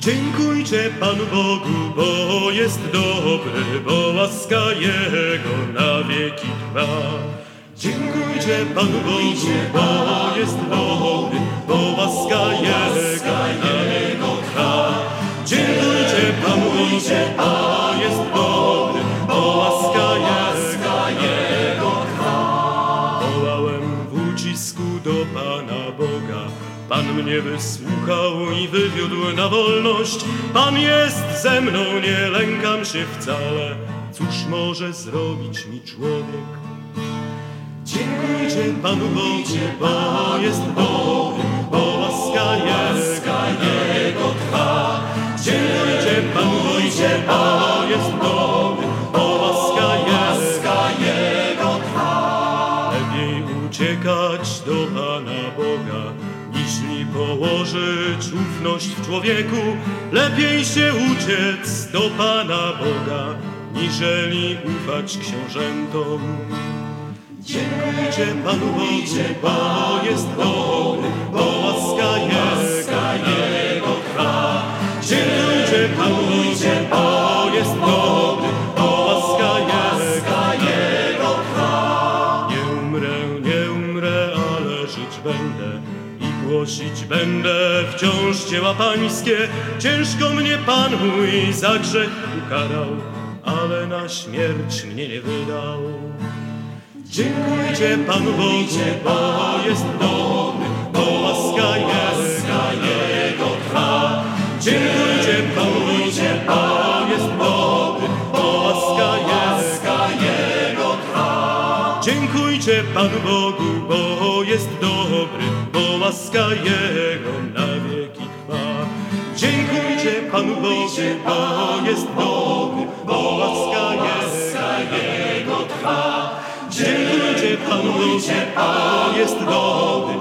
Dziękujcie Panu Bogu, bo jest dobry, bo łaska Jego na wieki trwa. Dziękujcie Panu Bogu, bo jest dobry, bo łaska Jego na trwa. Dziękujcie Panu Bogu, bo jest dobry, bo łaska Jego trwa. Wołałem w ucisku do Pana Boga, Pan mnie wysłuchał i wywiódł na wolność. Pan jest ze mną, nie lękam się wcale. Cóż może zrobić mi człowiek? Dziękujcie Panu Bogu, bo jest dobry, bo łaska Jego trwa. Dziękujcie Panu Bogu, bo jest dobry, bo łaska Jego trwa. Lepiej uciekać do Pana Boga, niż położyć ufność w człowieku. Lepiej się uciec do Pana Boga, niżeli ufać książętom. Dziękujcie Panu Bogu, bo jest dobry, bo łaska Jego trwa. Dziękujcie Panu Bogu, bo jest dobry, bo łaska Jego trwa. Nie umrę, nie umrę, ale żyć będę głosić będę wciąż dzieła pańskie. Ciężko mnie Pan mój za grzech ukarał, ale na śmierć mnie nie wydał. Dziękujcie Panu Bogu, bo jest dobry, Dziękujcie Panu Bogu, bo jest dobry, bo łaska Jego na wieki trwa. Dziękujcie Panu Bogu, bo jest dobry, bo łaska Jego trwa. Dziękujcie Panu Bogu, bo jest dobry,